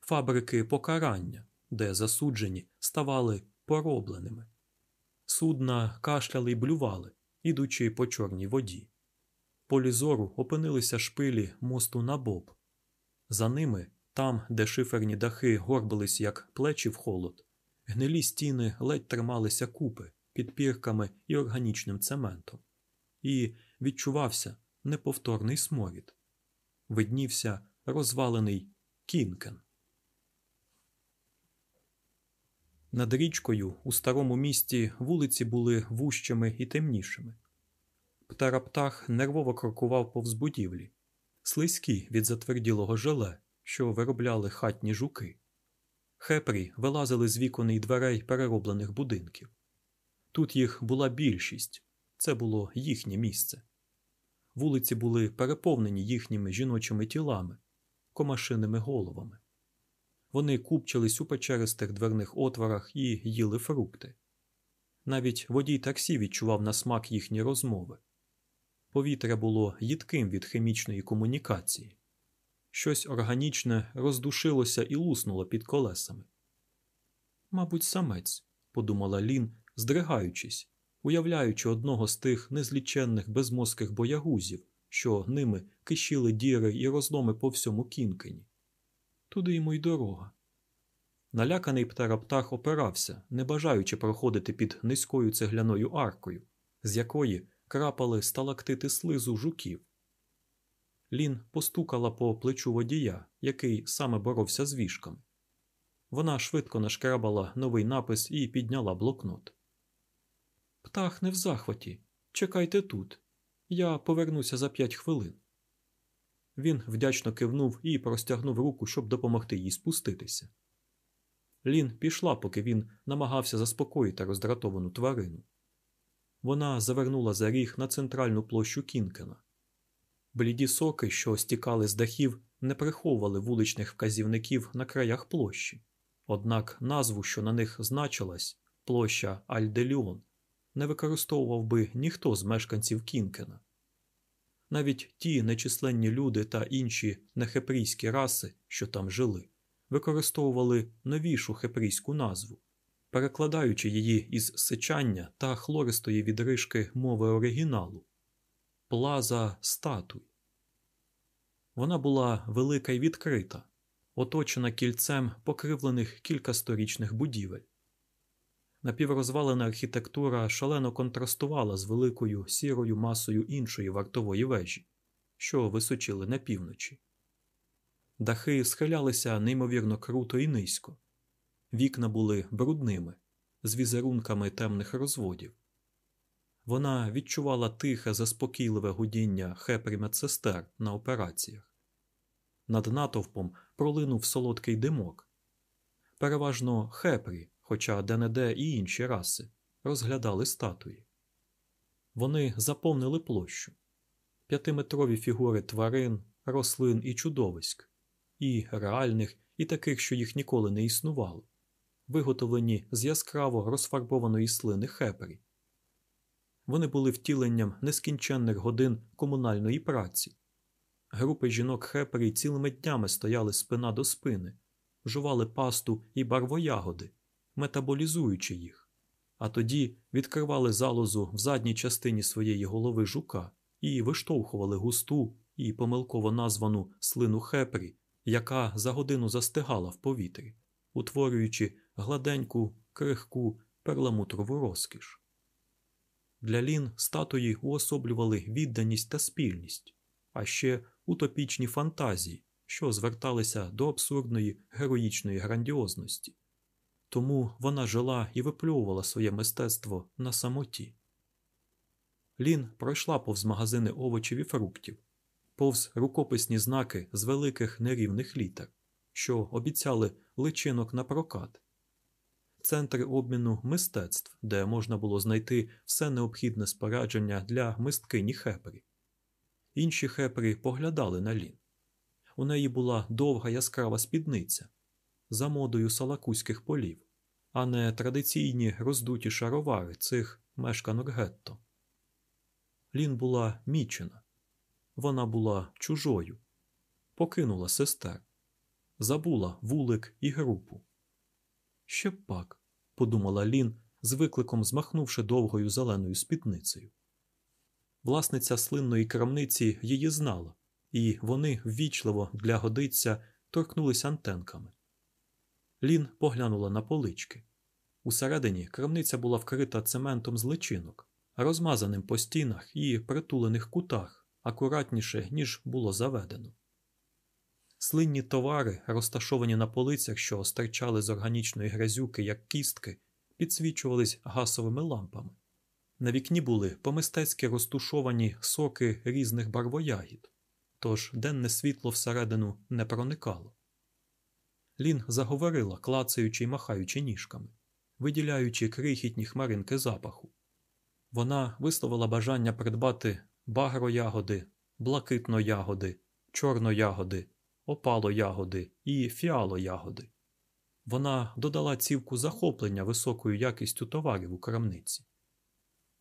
фабрики покарання, де засуджені ставали поробленими. Судна кашляли й блювали, ідучи по чорній воді. Полі зору опинилися шпилі мосту на боб. За ними, там, де шиферні дахи горбились, як плечі в холод, гнилі стіни ледь трималися купи підпірками і органічним цементом, і відчувався неповторний сморід. Виднівся розвалений кінкен. Над річкою у старому місті вулиці були вущими і темнішими. Птара-птах нервово крокував повз будівлі, слизькі від затверділого желе, що виробляли хатні жуки. Хепрі вилазили з вікон і дверей перероблених будинків. Тут їх була більшість, це було їхнє місце. Вулиці були переповнені їхніми жіночими тілами, комашиними головами. Вони купчились у печеристих дверних отворах і їли фрукти. Навіть водій таксі відчував на смак їхні розмови. Повітря було їдким від хімічної комунікації. Щось органічне роздушилося і луснуло під колесами. Мабуть, самець, подумала Лін, здригаючись, уявляючи одного з тих незліченних безмозких боягузів, що ними кишіли діри і розломи по всьому кінкені. Туди йому й дорога. Наляканий птараптах опирався, не бажаючи проходити під низькою цегляною аркою, з якої крапали сталактити слизу жуків. Лін постукала по плечу водія, який саме боровся з вішками. Вона швидко нашкрабала новий напис і підняла блокнот. Птах не в захваті. Чекайте тут. Я повернуся за п'ять хвилин. Він вдячно кивнув і простягнув руку, щоб допомогти їй спуститися. Лін пішла, поки він намагався заспокоїти роздратовану тварину. Вона завернула за ріг на центральну площу Кінкена. Бліді соки, що стікали з дахів, не приховували вуличних вказівників на краях площі, однак назву, що на них значилась, площа Альделіон, не використовував би ніхто з мешканців Кінкена. Навіть ті нечисленні люди та інші нехепрійські раси, що там жили, використовували новішу хепрійську назву, перекладаючи її із сичання та хлористої відрижки мови оригіналу плаза статуй. Вона була велика й відкрита, оточена кільцем покривлених кількасторічних будівель. Напіврозвалена архітектура шалено контрастувала з великою сірою масою іншої вартової вежі, що височили на півночі. Дахи схилялися неймовірно круто і низько, вікна були брудними, з візерунками темних розводів. Вона відчувала тихе, заспокійливе гудіння хепрі медсестер на операціях. Над натовпом пролинув солодкий димок. Переважно хепрі, хоча де-не-де і інші раси, розглядали статуї. Вони заповнили площу п'ятиметрові фігури тварин, рослин і чудовиськ, і реальних, і таких, що їх ніколи не існувало, виготовлені з яскраво розфарбованої слини хепері. Вони були втіленням нескінченних годин комунальної праці. Групи жінок хепері цілими днями стояли спина до спини, жували пасту і барвоягоди, метаболізуючи їх, а тоді відкривали залозу в задній частині своєї голови жука і виштовхували густу і помилково названу слину хепрі, яка за годину застигала в повітрі, утворюючи гладеньку, крихку перламутрову розкіш. Для Лін статуї уособлювали відданість та спільність, а ще утопічні фантазії, що зверталися до абсурдної героїчної грандіозності. Тому вона жила і випльовувала своє мистецтво на самоті. Лін пройшла повз магазини овочів і фруктів, повз рукописні знаки з великих нерівних літер, що обіцяли личинок на прокат, центри обміну мистецтв, де можна було знайти все необхідне спорядження для мисткині хепері. Інші хепері поглядали на Лін. У неї була довга яскрава спідниця за модою салакузьких полів, а не традиційні роздуті шаровари цих мешканок гетто. Лін була мічена, вона була чужою, покинула сестер, забула вулик і групу. Ще пак, подумала Лін, з викликом змахнувши довгою зеленою спідницею. Власниця слинної крамниці її знала, і вони ввічливо для годиця торкнулись антенками. Лін поглянула на полички. Усередині крамниця була вкрита цементом з личинок, розмазаним по стінах і притулених кутах акуратніше, ніж було заведено. Слинні товари, розташовані на полицях, що стирчали з органічної грязюки, як кістки, підсвічувались гасовими лампами. На вікні були помистецьки розтушовані соки різних барвоягід, тож денне світло всередину не проникало. Лін заговорила, клацаючи й махаючи ніжками, виділяючи крихітні хмаринки запаху. Вона висловила бажання придбати багроягоди, блакитно-ягоди, чорно-ягоди, опало-ягоди і фіало-ягоди. Вона додала цівку захоплення високою якістю товарів у крамниці.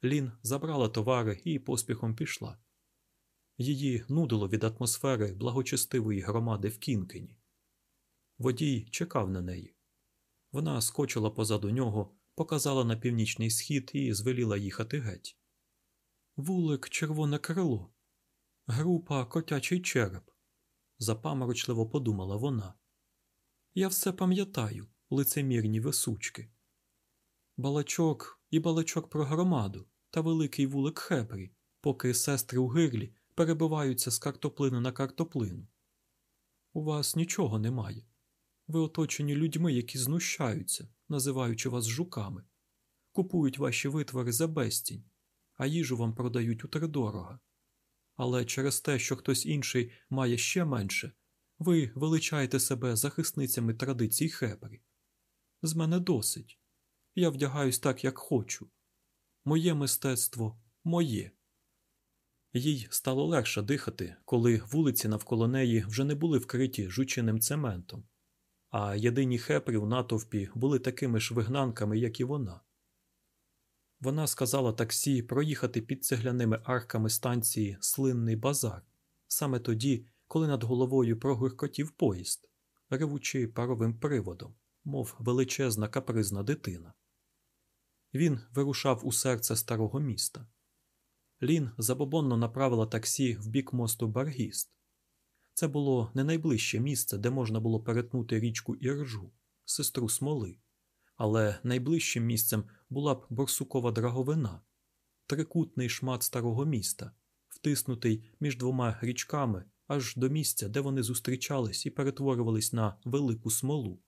Лін забрала товари і поспіхом пішла. Її нудило від атмосфери благочестивої громади в Кінкені. Водій чекав на неї. Вона скочила позаду нього, показала на північний схід і звеліла їхати геть. Вулик червоне крило, група котячий череп, запаморочливо подумала вона. Я все пам'ятаю, лицемірні висучки. Балачок і балачок про громаду та великий вулик Хебрі, поки сестри у гирлі перебиваються з картоплини на картоплину. У вас нічого немає. Ви оточені людьми, які знущаються, називаючи вас жуками, купують ваші витвори за безцінь, а їжу вам продають утридорога. Але через те, що хтось інший має ще менше, ви величаєте себе захисницями традицій Хебрі. З мене досить. Я вдягаюсь так, як хочу. Моє мистецтво моє. Їй стало легше дихати, коли вулиці навколо неї вже не були вкриті жучиним цементом, а єдині хепрі в натовпі були такими ж вигнанками, як і вона. Вона сказала таксі проїхати під цегляними арками станції Слинний базар саме тоді, коли над головою прогуркотів поїзд, ревучи паровим приводом, мов величезна капризна дитина. Він вирушав у серце старого міста. Лін забобонно направила таксі в бік мосту Баргіст. Це було не найближче місце, де можна було перетнути річку Іржу, сестру смоли, але найближчим місцем була б борсукова драговина, трикутний шмат старого міста, втиснутий між двома річками аж до місця, де вони зустрічались і перетворювались на велику смолу,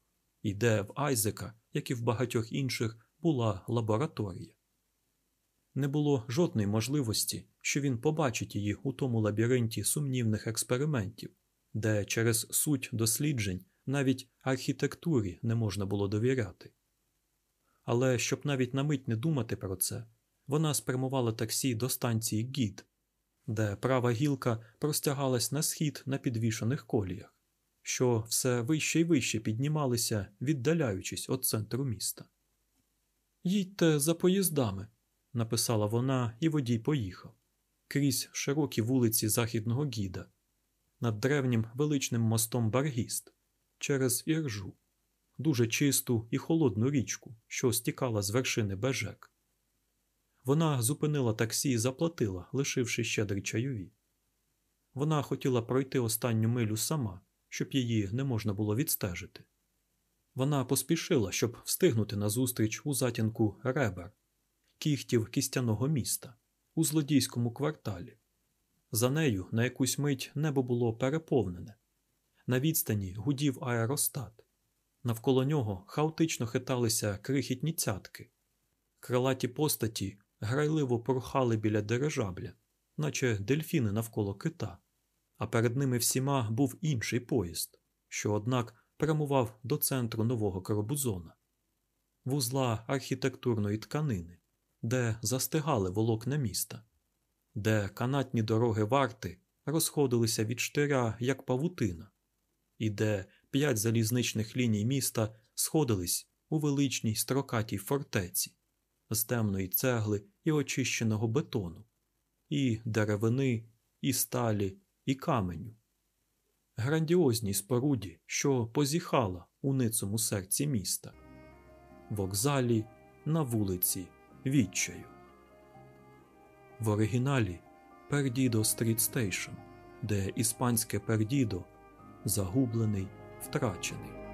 і де в Айзека, як і в багатьох інших, була лабораторія. Не було жодної можливості, що він побачить її у тому лабіринті сумнівних експериментів, де через суть досліджень навіть архітектурі не можна було довіряти. Але щоб навіть на мить не думати про це, вона спрямувала таксі до станції Гід, де права гілка простягалась на схід на підвішаних коліях, що все вище й вище піднімалися, віддаляючись від центру міста. Їдьте за поїздами, написала вона, і водій поїхав крізь широкі вулиці Західного Гіда, над древнім величним мостом Баргіст, через Іржу, дуже чисту і холодну річку, що стікала з вершини Бежек. Вона зупинила таксі і заплатила, лишивши щедрі чайові. Вона хотіла пройти останню милю сама, щоб її не можна було відстежити. Вона поспішила, щоб встигнути на зустріч у затінку ребер, кіхтів кістяного міста, у злодійському кварталі. За нею на якусь мить небо було переповнене. На відстані гудів аеростат. Навколо нього хаотично хиталися крихітні цятки. Крилаті постаті грайливо порхали біля дирижабля, наче дельфіни навколо кита, а перед ними всіма був інший поїзд, що, однак, прямував до центру нового Коробузона, вузла архітектурної тканини, де застигали волокна міста, де канатні дороги варти розходилися від штиря, як павутина, і де п'ять залізничних ліній міста сходились у величній строкатій фортеці з темної цегли і очищеного бетону, і деревини, і сталі, і каменю. Грандіозній споруді, що позіхала у ницому серці міста, вокзалі на вулиці Відчаю. В оригіналі Perdido Street Station, де іспанське Perdido загублений, втрачений.